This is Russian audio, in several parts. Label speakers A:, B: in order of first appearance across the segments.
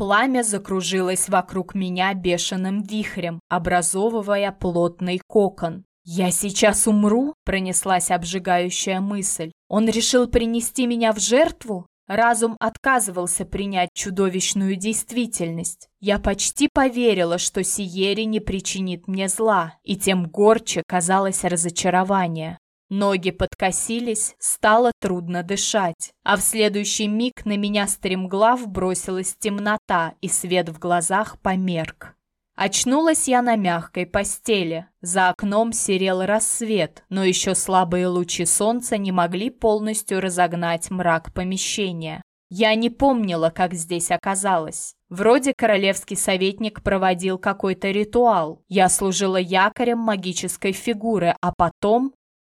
A: Пламя закружилось вокруг меня бешеным вихрем, образовывая плотный кокон. «Я сейчас умру?» – пронеслась обжигающая мысль. «Он решил принести меня в жертву?» Разум отказывался принять чудовищную действительность. Я почти поверила, что Сиери не причинит мне зла, и тем горче казалось разочарование. Ноги подкосились, стало трудно дышать, а в следующий миг на меня стремглав бросилась темнота, и свет в глазах померк. Очнулась я на мягкой постели. За окном серел рассвет, но еще слабые лучи солнца не могли полностью разогнать мрак помещения. Я не помнила, как здесь оказалась. Вроде королевский советник проводил какой-то ритуал. Я служила якорем магической фигуры, а потом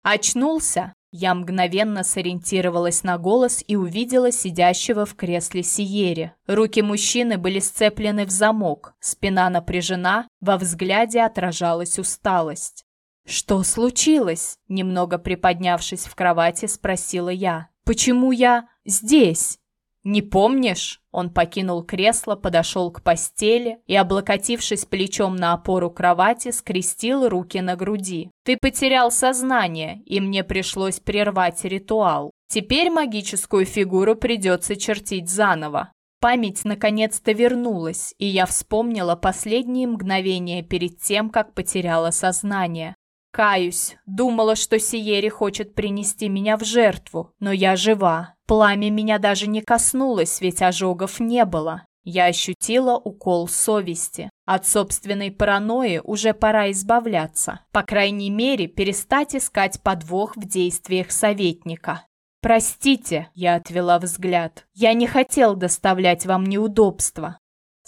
A: Очнулся? Я мгновенно сориентировалась на голос и увидела сидящего в кресле Сиери. Руки мужчины были сцеплены в замок, спина напряжена, во взгляде отражалась усталость. «Что случилось?» Немного приподнявшись в кровати, спросила я. «Почему я здесь?» «Не помнишь?» Он покинул кресло, подошел к постели и, облокотившись плечом на опору кровати, скрестил руки на груди. «Ты потерял сознание, и мне пришлось прервать ритуал. Теперь магическую фигуру придется чертить заново». Память наконец-то вернулась, и я вспомнила последние мгновения перед тем, как потеряла сознание. Каюсь, думала, что Сиери хочет принести меня в жертву, но я жива. Пламя меня даже не коснулось, ведь ожогов не было. Я ощутила укол совести. От собственной паранойи уже пора избавляться. По крайней мере, перестать искать подвох в действиях советника. «Простите», — я отвела взгляд, — «я не хотел доставлять вам неудобства.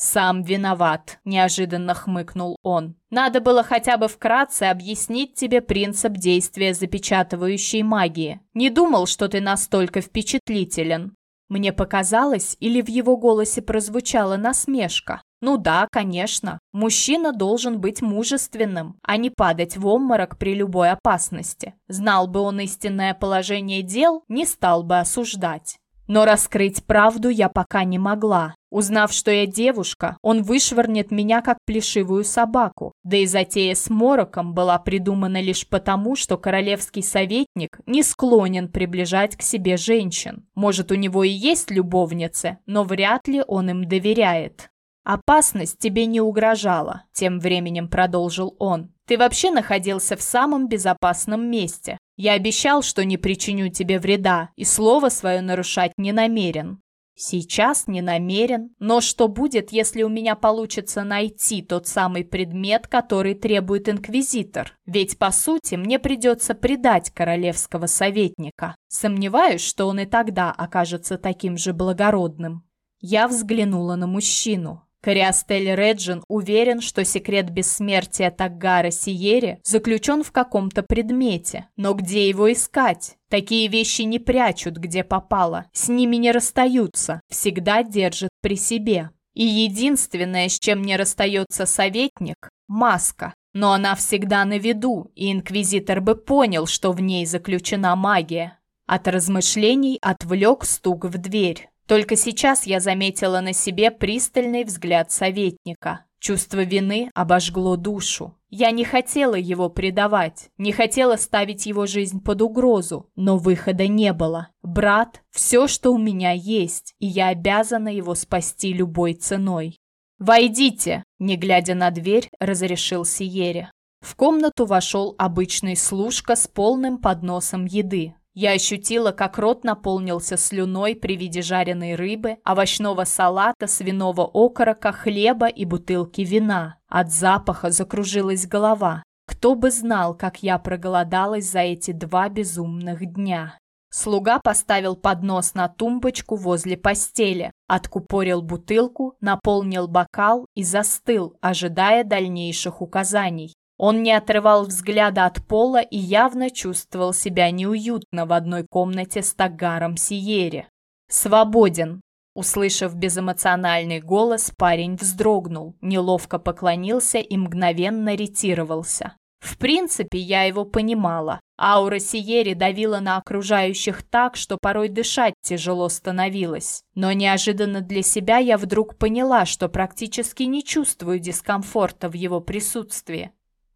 A: «Сам виноват», – неожиданно хмыкнул он. «Надо было хотя бы вкратце объяснить тебе принцип действия запечатывающей магии. Не думал, что ты настолько впечатлителен». Мне показалось, или в его голосе прозвучала насмешка. Ну да, конечно, мужчина должен быть мужественным, а не падать в обморок при любой опасности. Знал бы он истинное положение дел, не стал бы осуждать. Но раскрыть правду я пока не могла. Узнав, что я девушка, он вышвырнет меня как плешивую собаку. Да и затея с мороком была придумана лишь потому, что королевский советник не склонен приближать к себе женщин. Может, у него и есть любовницы, но вряд ли он им доверяет. «Опасность тебе не угрожала», – тем временем продолжил он. «Ты вообще находился в самом безопасном месте. Я обещал, что не причиню тебе вреда, и слово свое нарушать не намерен. Сейчас не намерен, но что будет, если у меня получится найти тот самый предмет, который требует инквизитор? Ведь, по сути, мне придется предать королевского советника. Сомневаюсь, что он и тогда окажется таким же благородным. Я взглянула на мужчину. Кориастель Реджин уверен, что секрет бессмертия Таггара Сиери заключен в каком-то предмете. Но где его искать? Такие вещи не прячут, где попало. С ними не расстаются, всегда держат при себе. И единственное, с чем не расстается советник – маска. Но она всегда на виду, и инквизитор бы понял, что в ней заключена магия. От размышлений отвлек стук в дверь. Только сейчас я заметила на себе пристальный взгляд советника. Чувство вины обожгло душу. Я не хотела его предавать, не хотела ставить его жизнь под угрозу, но выхода не было. Брат – все, что у меня есть, и я обязана его спасти любой ценой. «Войдите!» – не глядя на дверь, разрешил Сиере. В комнату вошел обычный служка с полным подносом еды. Я ощутила, как рот наполнился слюной при виде жареной рыбы, овощного салата, свиного окорока, хлеба и бутылки вина. От запаха закружилась голова. Кто бы знал, как я проголодалась за эти два безумных дня. Слуга поставил поднос на тумбочку возле постели, откупорил бутылку, наполнил бокал и застыл, ожидая дальнейших указаний. Он не отрывал взгляда от пола и явно чувствовал себя неуютно в одной комнате с Тагаром Сиери. «Свободен!» Услышав безэмоциональный голос, парень вздрогнул, неловко поклонился и мгновенно ретировался. В принципе, я его понимала. Аура Сиери давила на окружающих так, что порой дышать тяжело становилось. Но неожиданно для себя я вдруг поняла, что практически не чувствую дискомфорта в его присутствии.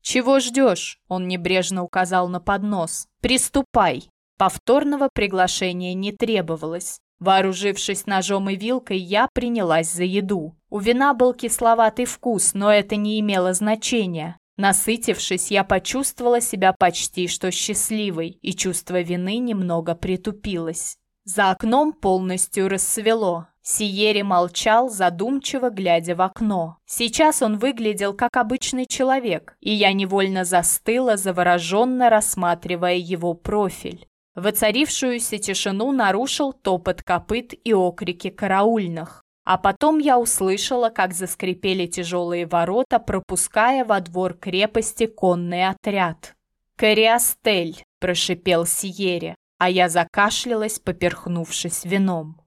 A: «Чего ждешь?» – он небрежно указал на поднос. «Приступай!» Повторного приглашения не требовалось. Вооружившись ножом и вилкой, я принялась за еду. У вина был кисловатый вкус, но это не имело значения. Насытившись, я почувствовала себя почти что счастливой, и чувство вины немного притупилось. За окном полностью рассвело. Сиери молчал, задумчиво глядя в окно. Сейчас он выглядел как обычный человек, и я невольно застыла, завороженно рассматривая его профиль. Воцарившуюся тишину нарушил топот копыт и окрики караульных. А потом я услышала, как заскрипели тяжелые ворота, пропуская во двор крепости конный отряд. «Кориастель!» – прошипел Сиере, а я закашлялась, поперхнувшись вином.